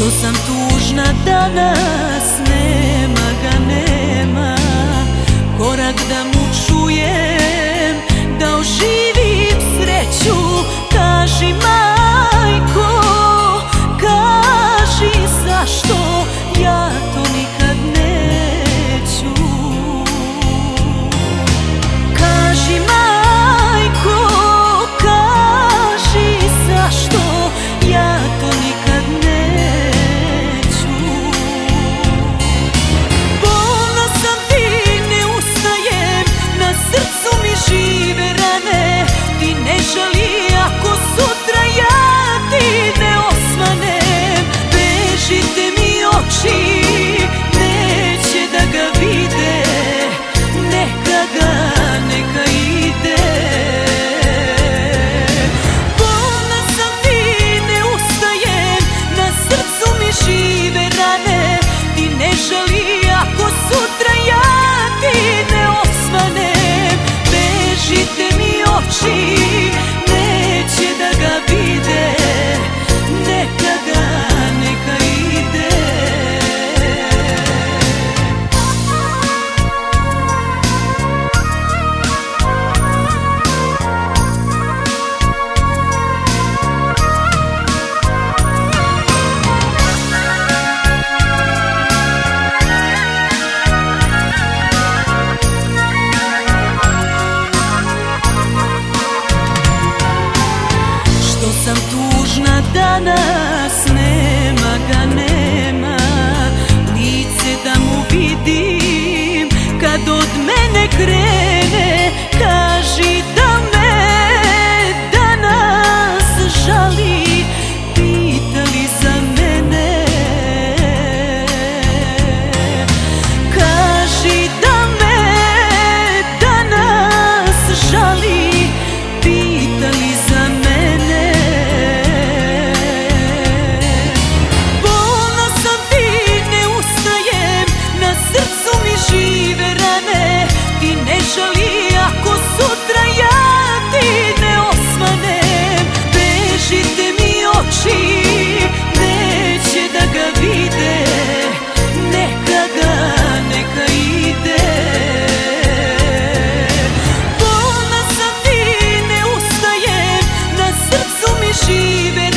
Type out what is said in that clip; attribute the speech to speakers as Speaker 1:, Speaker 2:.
Speaker 1: Tu sam tužna danas žali ako sutra ja ti ne osvanem mi oči, neće da ga vide Neka ga, neka ide. Bolna sam ti, na srcu mi žive